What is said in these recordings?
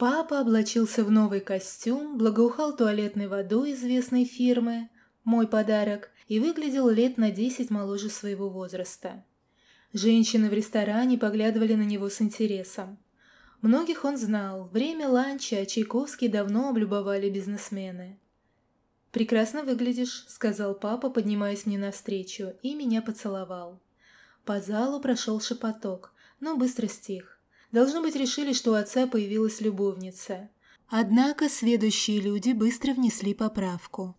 Папа облачился в новый костюм, благоухал туалетной водой известной фирмы, мой подарок, и выглядел лет на десять моложе своего возраста. Женщины в ресторане поглядывали на него с интересом. Многих он знал, время ланча, а Чайковский давно облюбовали бизнесмены. «Прекрасно выглядишь», — сказал папа, поднимаясь мне навстречу, и меня поцеловал. По залу прошел шепоток, но быстро стих. Должно быть, решили, что у отца появилась любовница. Однако сведущие люди быстро внесли поправку.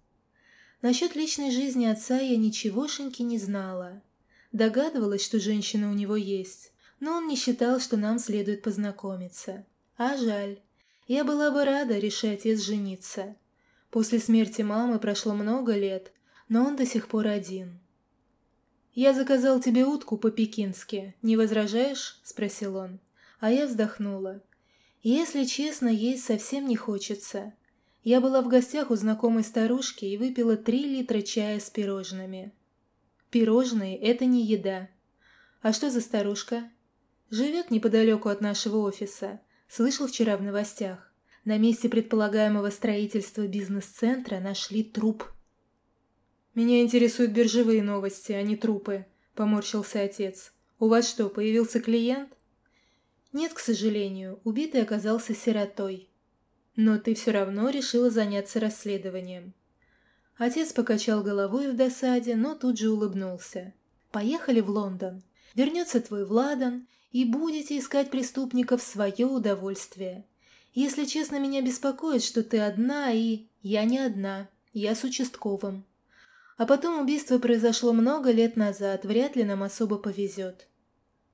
Насчет личной жизни отца я ничегошеньки не знала. Догадывалась, что женщина у него есть, но он не считал, что нам следует познакомиться. А жаль. Я была бы рада, решая отец жениться. После смерти мамы прошло много лет, но он до сих пор один. «Я заказал тебе утку по-пекински. Не возражаешь?» – спросил он. А я вздохнула. «Если честно, есть совсем не хочется. Я была в гостях у знакомой старушки и выпила три литра чая с пирожными. Пирожные – это не еда. А что за старушка? Живет неподалеку от нашего офиса. Слышал вчера в новостях. На месте предполагаемого строительства бизнес-центра нашли труп. «Меня интересуют биржевые новости, а не трупы», – поморщился отец. «У вас что, появился клиент?» «Нет, к сожалению, убитый оказался сиротой. Но ты все равно решила заняться расследованием». Отец покачал головой в досаде, но тут же улыбнулся. «Поехали в Лондон. Вернется твой Владан, и будете искать преступников в свое удовольствие. Если честно, меня беспокоит, что ты одна, и... Я не одна. Я с участковым. А потом убийство произошло много лет назад, вряд ли нам особо повезет.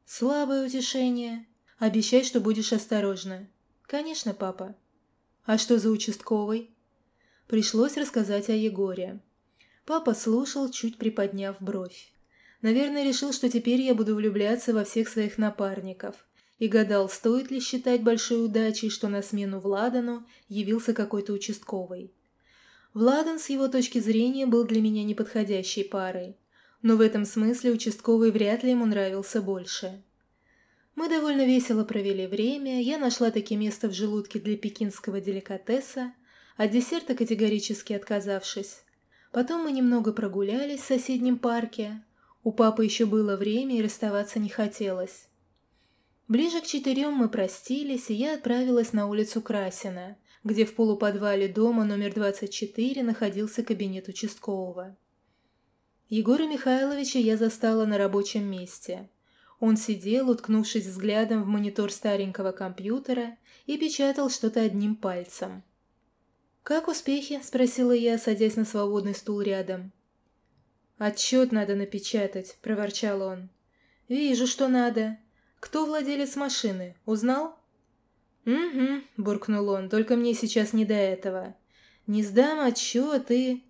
Слабое утешение. Обещай, что будешь осторожна. Конечно, папа. А что за участковый? Пришлось рассказать о Егоре. Папа слушал, чуть приподняв бровь. Наверное, решил, что теперь я буду влюбляться во всех своих напарников и гадал, стоит ли считать большой удачей, что на смену Владану явился какой-то участковый. Владан с его точки зрения был для меня неподходящей парой, но в этом смысле участковый вряд ли ему нравился больше. Мы довольно весело провели время, я нашла таки место в желудке для пекинского деликатеса, от десерта категорически отказавшись. Потом мы немного прогулялись в соседнем парке. У папы еще было время и расставаться не хотелось. Ближе к четырем мы простились, и я отправилась на улицу Красина, где в полуподвале дома номер 24 находился кабинет участкового. Егора Михайловича я застала на рабочем месте. Он сидел, уткнувшись взглядом в монитор старенького компьютера, и печатал что-то одним пальцем. «Как успехи?» – спросила я, садясь на свободный стул рядом. «Отчет надо напечатать», – проворчал он. «Вижу, что надо. «Кто владелец машины? Узнал?» «Угу», — буркнул он, — «только мне сейчас не до этого. Не сдам отчет и...»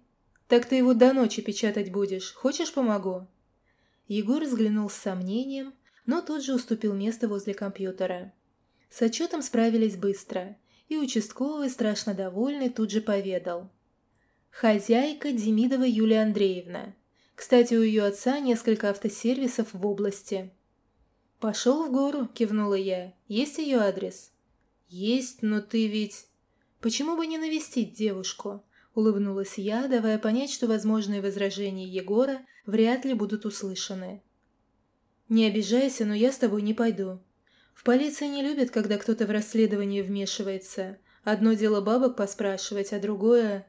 «Так ты его до ночи печатать будешь. Хочешь, помогу?» Егор взглянул с сомнением, но тут же уступил место возле компьютера. С отчетом справились быстро, и участковый, страшно довольный, тут же поведал. «Хозяйка Демидова Юлия Андреевна. Кстати, у ее отца несколько автосервисов в области. «Пошел в гору», — кивнула я. «Есть ее адрес?» «Есть, но ты ведь...» «Почему бы не навестить девушку?» — улыбнулась я, давая понять, что возможные возражения Егора вряд ли будут услышаны. «Не обижайся, но я с тобой не пойду. В полиции не любят, когда кто-то в расследование вмешивается. Одно дело бабок поспрашивать, а другое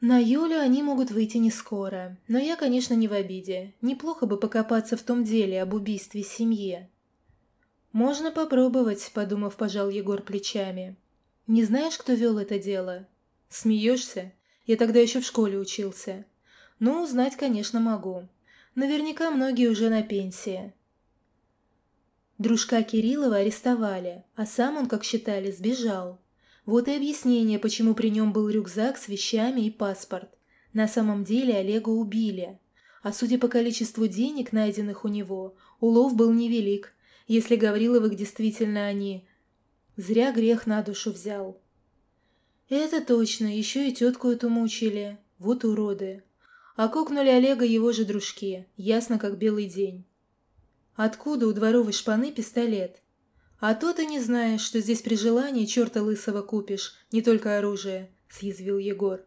на Юлю они могут выйти не скоро, но я, конечно, не в обиде. Неплохо бы покопаться в том деле об убийстве семьи. «Можно попробовать», — подумав, пожал Егор плечами. «Не знаешь, кто вел это дело?» «Смеешься? Я тогда еще в школе учился. Ну, узнать, конечно, могу. Наверняка многие уже на пенсии». Дружка Кириллова арестовали, а сам он, как считали, сбежал. Вот и объяснение, почему при нем был рюкзак с вещами и паспорт. На самом деле Олега убили. А судя по количеству денег, найденных у него, улов был невелик, если Гавриловых действительно они. Зря грех на душу взял. Это точно, еще и тетку эту мучили. Вот уроды. А кокнули Олега его же дружки, ясно как белый день. Откуда у дворовой шпаны пистолет? «А то ты не знаешь, что здесь при желании черта лысого купишь, не только оружие», — съязвил Егор.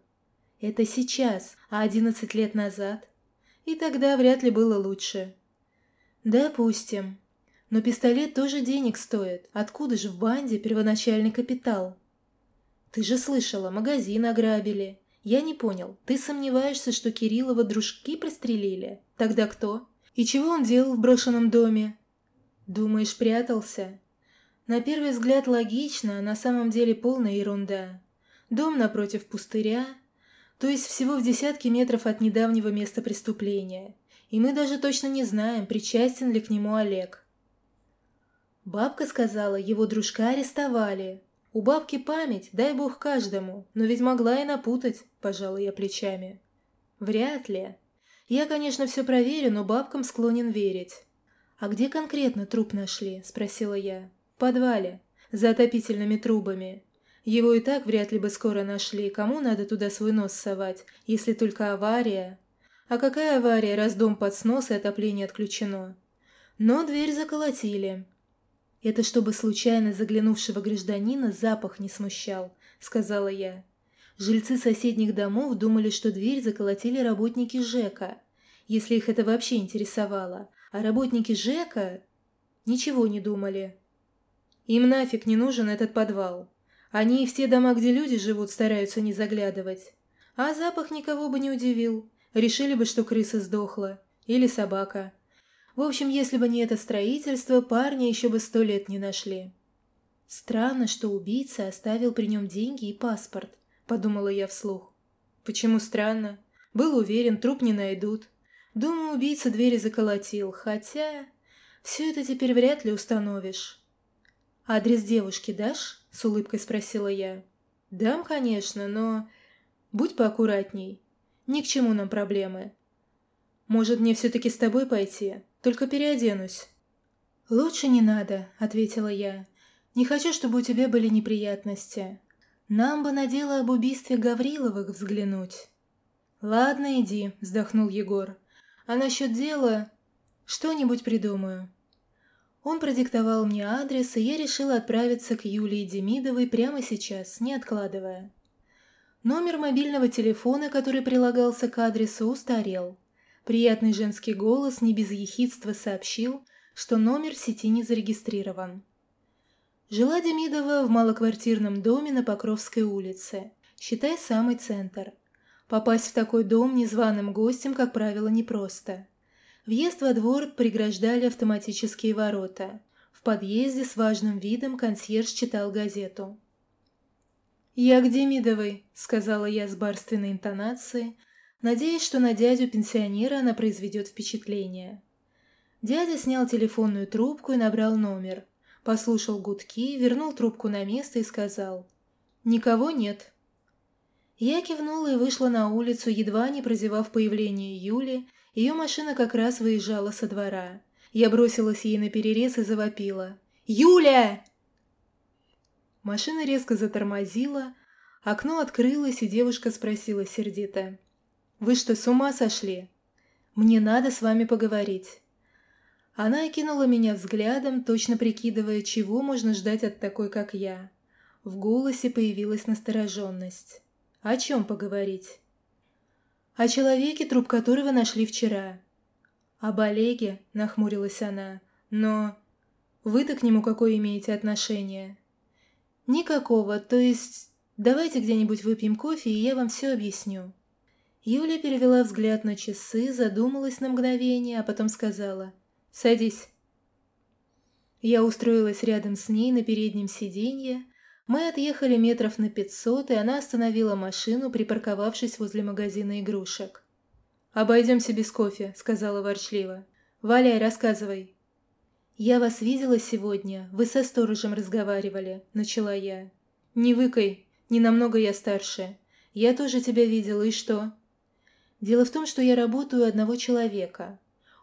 «Это сейчас, а одиннадцать лет назад? И тогда вряд ли было лучше». «Допустим. Но пистолет тоже денег стоит. Откуда же в банде первоначальный капитал?» «Ты же слышала, магазин ограбили. Я не понял, ты сомневаешься, что Кириллова дружки пристрелили? Тогда кто? И чего он делал в брошенном доме?» «Думаешь, прятался?» На первый взгляд логично, а на самом деле полная ерунда. Дом напротив пустыря, то есть всего в десятке метров от недавнего места преступления, и мы даже точно не знаем, причастен ли к нему Олег. Бабка сказала, его дружка арестовали. У бабки память, дай бог каждому, но ведь могла и напутать, пожалуй, я плечами. Вряд ли. Я, конечно, все проверю, но бабкам склонен верить. «А где конкретно труп нашли?» – спросила я подвале, за отопительными трубами. Его и так вряд ли бы скоро нашли, кому надо туда свой нос совать, если только авария. А какая авария, раз дом под снос и отопление отключено? Но дверь заколотили. «Это чтобы случайно заглянувшего гражданина запах не смущал», — сказала я. Жильцы соседних домов думали, что дверь заколотили работники ЖЭКа, если их это вообще интересовало, а работники ЖЭКа ничего не думали. Им нафиг не нужен этот подвал. Они и в те дома, где люди живут, стараются не заглядывать. А запах никого бы не удивил. Решили бы, что крыса сдохла. Или собака. В общем, если бы не это строительство, парня еще бы сто лет не нашли. Странно, что убийца оставил при нем деньги и паспорт, подумала я вслух. Почему странно? Был уверен, труп не найдут. Думаю, убийца двери заколотил, хотя... Все это теперь вряд ли установишь. «Адрес девушки дашь?» – с улыбкой спросила я. «Дам, конечно, но...» «Будь поаккуратней. Ни к чему нам проблемы. Может, мне все-таки с тобой пойти? Только переоденусь». «Лучше не надо», — ответила я. «Не хочу, чтобы у тебя были неприятности. Нам бы на дело об убийстве Гавриловых взглянуть». «Ладно, иди», — вздохнул Егор. «А насчет дела что-нибудь придумаю». Он продиктовал мне адрес, и я решила отправиться к Юлии Демидовой прямо сейчас, не откладывая. Номер мобильного телефона, который прилагался к адресу, устарел. Приятный женский голос не без ехидства сообщил, что номер в сети не зарегистрирован. Жила Демидова в малоквартирном доме на Покровской улице, считай самый центр. Попасть в такой дом незваным гостем, как правило, непросто. Въезд во двор преграждали автоматические ворота. В подъезде с важным видом консьерж читал газету. «Я к Демидовой», — сказала я с барственной интонацией, надеясь, что на дядю-пенсионера она произведет впечатление. Дядя снял телефонную трубку и набрал номер. Послушал гудки, вернул трубку на место и сказал «Никого нет». Я кивнула и вышла на улицу, едва не прозевав появление Юли ее машина как раз выезжала со двора. Я бросилась ей на перерез и завопила. «Юля!» Машина резко затормозила, окно открылось, и девушка спросила сердито. «Вы что, с ума сошли? Мне надо с вами поговорить». Она окинула меня взглядом, точно прикидывая, чего можно ждать от такой, как я. В голосе появилась настороженность. «О чем поговорить?» «О человеке, труп которого нашли вчера». «Об Олеге», — нахмурилась она, — «но...» «Вы-то к нему какое имеете отношение?» «Никакого, то есть... Давайте где-нибудь выпьем кофе, и я вам все объясню». Юля перевела взгляд на часы, задумалась на мгновение, а потом сказала «Садись». Я устроилась рядом с ней на переднем сиденье, мы отъехали метров на пятьсот, и она остановила машину, припарковавшись возле магазина игрушек. «Обойдемся без кофе», — сказала ворчливо. «Валяй, рассказывай». «Я вас видела сегодня, вы со сторожем разговаривали», — начала я. «Не выкай, не намного я старше. Я тоже тебя видела, и что?» «Дело в том, что я работаю одного человека.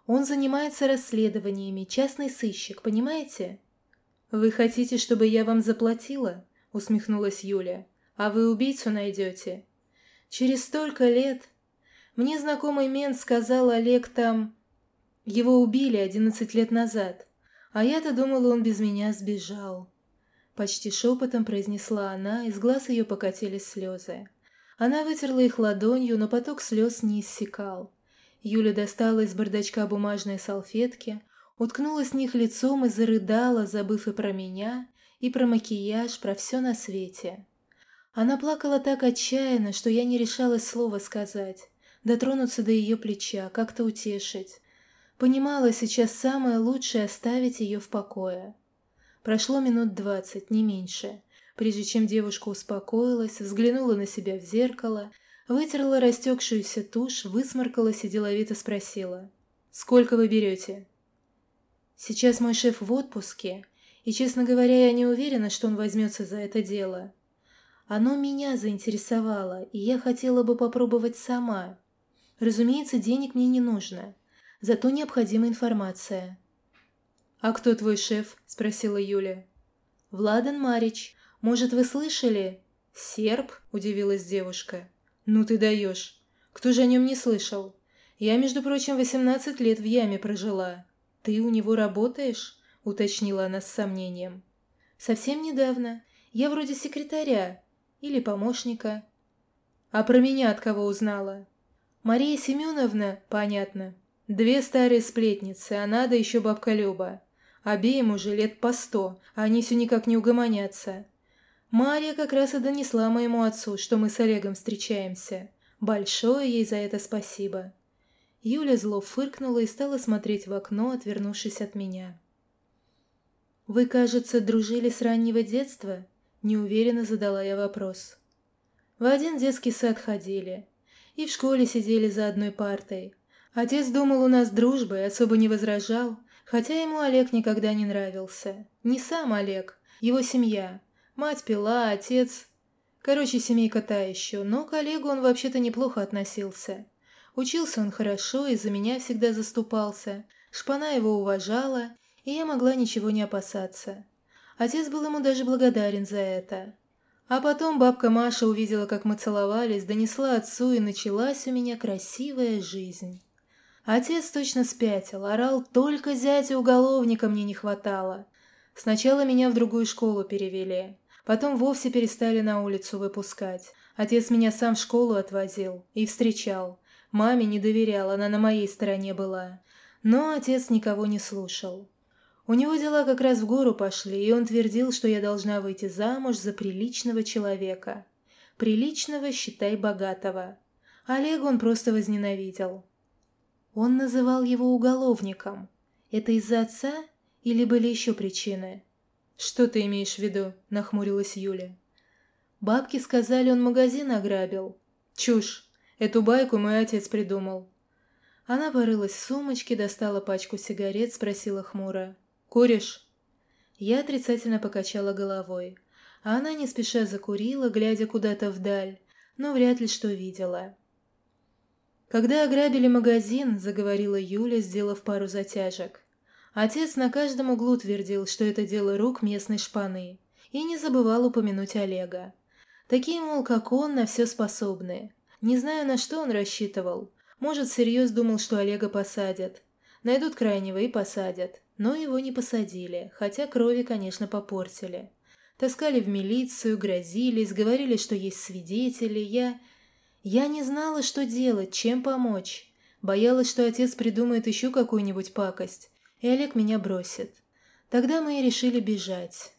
Он занимается расследованиями, частный сыщик, понимаете?» «Вы хотите, чтобы я вам заплатила?» — усмехнулась Юля. «А вы убийцу найдете?» «Через столько лет...» «Мне знакомый мент сказал, Олег там...» «Его убили одиннадцать лет назад. А я-то думала, он без меня сбежал. Почти шепотом произнесла она, из глаз ее покатились слезы. Она вытерла их ладонью, но поток слез не иссякал. Юля достала из бардачка бумажные салфетки, уткнулась в них лицом и зарыдала, забыв и про меня, и про макияж, про все на свете. Она плакала так отчаянно, что я не решалась слова сказать, дотронуться до ее плеча, как-то утешить. Понимала сейчас самое лучшее оставить ее в покое. Прошло минут двадцать, не меньше, прежде чем девушка успокоилась, взглянула на себя в зеркало, вытерла растекшуюся тушь, высморкалась и деловито спросила. «Сколько вы берете?» «Сейчас мой шеф в отпуске, и, честно говоря, я не уверена, что он возьмется за это дело. Оно меня заинтересовало, и я хотела бы попробовать сама. Разумеется, денег мне не нужно, зато необходима информация». «А кто твой шеф?» – спросила Юля. «Владан Марич. Может, вы слышали?» «Серб?» – удивилась девушка. «Ну ты даешь. Кто же о нем не слышал? Я, между прочим, восемнадцать лет в яме прожила. Ты у него работаешь?» – уточнила она с сомнением. «Совсем недавно. Я вроде секретаря. Или помощника». «А про меня от кого узнала?» «Мария Семеновна, понятно. Две старые сплетницы, а надо еще бабка Люба. Обеим уже лет по сто, а они все никак не угомонятся. Мария как раз и донесла моему отцу, что мы с Олегом встречаемся. Большое ей за это спасибо. Юля зло фыркнула и стала смотреть в окно, отвернувшись от меня. «Вы, кажется, дружили с раннего детства?» – неуверенно задала я вопрос. В один детский сад ходили. И в школе сидели за одной партой. Отец думал, у нас дружба и особо не возражал – Хотя ему Олег никогда не нравился. Не сам Олег, его семья. Мать пила, отец... Короче, семейка та еще, но к Олегу он вообще-то неплохо относился. Учился он хорошо и за меня всегда заступался. Шпана его уважала, и я могла ничего не опасаться. Отец был ему даже благодарен за это. А потом бабка Маша увидела, как мы целовались, донесла отцу, и началась у меня красивая жизнь. Отец точно спятил, орал, только зятя уголовника мне не хватало. Сначала меня в другую школу перевели, потом вовсе перестали на улицу выпускать. Отец меня сам в школу отвозил и встречал. Маме не доверял, она на моей стороне была. Но отец никого не слушал. У него дела как раз в гору пошли, и он твердил, что я должна выйти замуж за приличного человека. Приличного, считай, богатого. Олега он просто возненавидел. Он называл его уголовником. Это из-за отца или были еще причины? «Что ты имеешь в виду?» – нахмурилась Юля. «Бабки сказали, он магазин ограбил». «Чушь! Эту байку мой отец придумал». Она порылась в сумочке, достала пачку сигарет, спросила хмуро. «Куришь?» Я отрицательно покачала головой, а она не спеша закурила, глядя куда-то вдаль, но вряд ли что видела. «Когда ограбили магазин», — заговорила Юля, сделав пару затяжек. Отец на каждом углу твердил, что это дело рук местной шпаны, и не забывал упомянуть Олега. Такие, мол, как он, на все способны. Не знаю, на что он рассчитывал. Может, всерьез думал, что Олега посадят. Найдут крайнего и посадят. Но его не посадили, хотя крови, конечно, попортили. Таскали в милицию, грозились, говорили, что есть свидетели. Я... Я не знала, что делать, чем помочь. Боялась, что отец придумает еще какую-нибудь пакость, и Олег меня бросит. Тогда мы и решили бежать.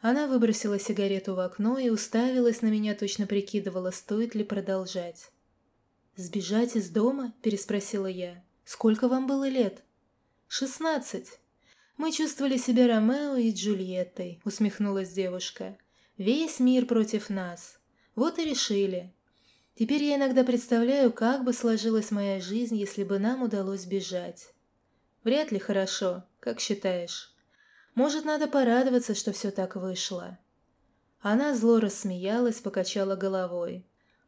Она выбросила сигарету в окно и уставилась на меня, точно прикидывала, стоит ли продолжать. «Сбежать из дома?» – переспросила я. «Сколько вам было лет?» «Шестнадцать». «Мы чувствовали себя Ромео и Джульеттой», – усмехнулась девушка. «Весь мир против нас. Вот и решили. Теперь я иногда представляю, как бы сложилась моя жизнь, если бы нам удалось бежать. Вряд ли хорошо, как считаешь. Может, надо порадоваться, что все так вышло. Она зло рассмеялась, покачала головой.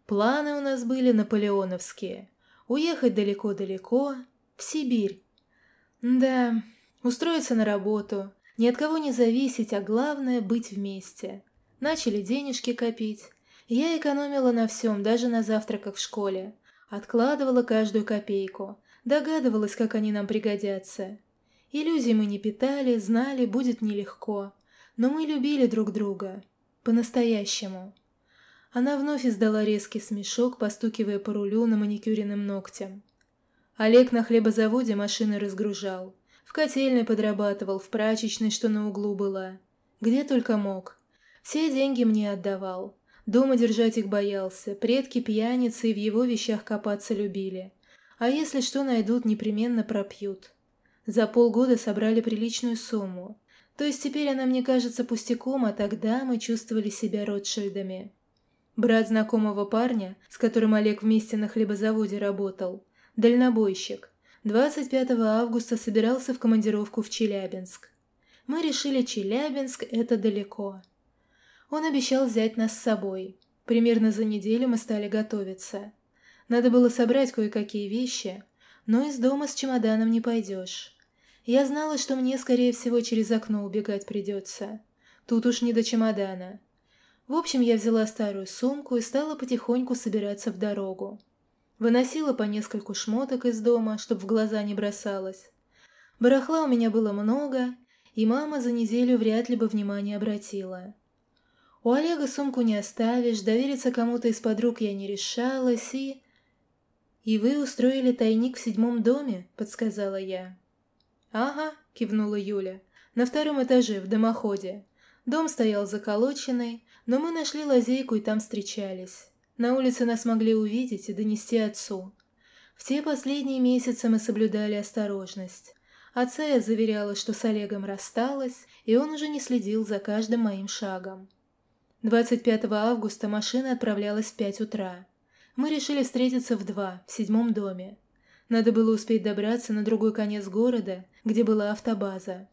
Планы у нас были наполеоновские. Уехать далеко-далеко, в Сибирь. Да, устроиться на работу, ни от кого не зависеть, а главное – быть вместе. Начали денежки копить. Я экономила на всем, даже на завтраках в школе. Откладывала каждую копейку. Догадывалась, как они нам пригодятся. Иллюзий мы не питали, знали, будет нелегко. Но мы любили друг друга. По-настоящему. Она вновь издала резкий смешок, постукивая по рулю на маникюренным ногтем. Олег на хлебозаводе машины разгружал. В котельной подрабатывал, в прачечной, что на углу была. Где только мог. Все деньги мне отдавал. Дома держать их боялся. Предки пьяницы и в его вещах копаться любили. А если что найдут, непременно пропьют. За полгода собрали приличную сумму. То есть теперь она мне кажется пустяком, а тогда мы чувствовали себя Ротшильдами. Брат знакомого парня, с которым Олег вместе на хлебозаводе работал, дальнобойщик, 25 августа собирался в командировку в Челябинск. Мы решили, Челябинск – это далеко. Он обещал взять нас с собой. Примерно за неделю мы стали готовиться. Надо было собрать кое-какие вещи, но из дома с чемоданом не пойдешь. Я знала, что мне, скорее всего, через окно убегать придется. Тут уж не до чемодана. В общем, я взяла старую сумку и стала потихоньку собираться в дорогу. Выносила по нескольку шмоток из дома, чтобы в глаза не бросалось. Барахла у меня было много, и мама за неделю вряд ли бы внимание обратила. У Олега сумку не оставишь, довериться кому-то из подруг я не решалась, и... «И вы устроили тайник в седьмом доме?» — подсказала я. «Ага», — кивнула Юля, — «на втором этаже, в дымоходе. Дом стоял заколоченный, но мы нашли лазейку и там встречались. На улице нас могли увидеть и донести отцу. В те последние месяцы мы соблюдали осторожность. Отца я заверяла, что с Олегом рассталась, и он уже не следил за каждым моим шагом. 25 августа машина отправлялась в 5 утра. Мы решили встретиться в 2, в седьмом доме. Надо было успеть добраться на другой конец города, где была автобаза.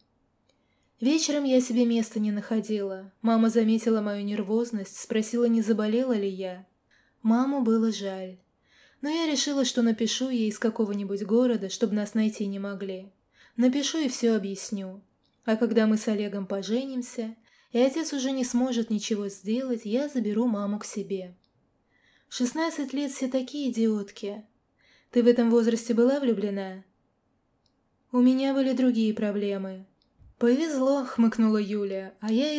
Вечером я себе места не находила. Мама заметила мою нервозность, спросила, не заболела ли я. Маму было жаль. Но я решила, что напишу ей из какого-нибудь города, чтобы нас найти не могли. Напишу и все объясню. А когда мы с Олегом поженимся, и отец уже не сможет ничего сделать, я заберу маму к себе. Шестнадцать лет все такие идиотки. Ты в этом возрасте была влюблена? У меня были другие проблемы. Повезло, хмыкнула Юля, а я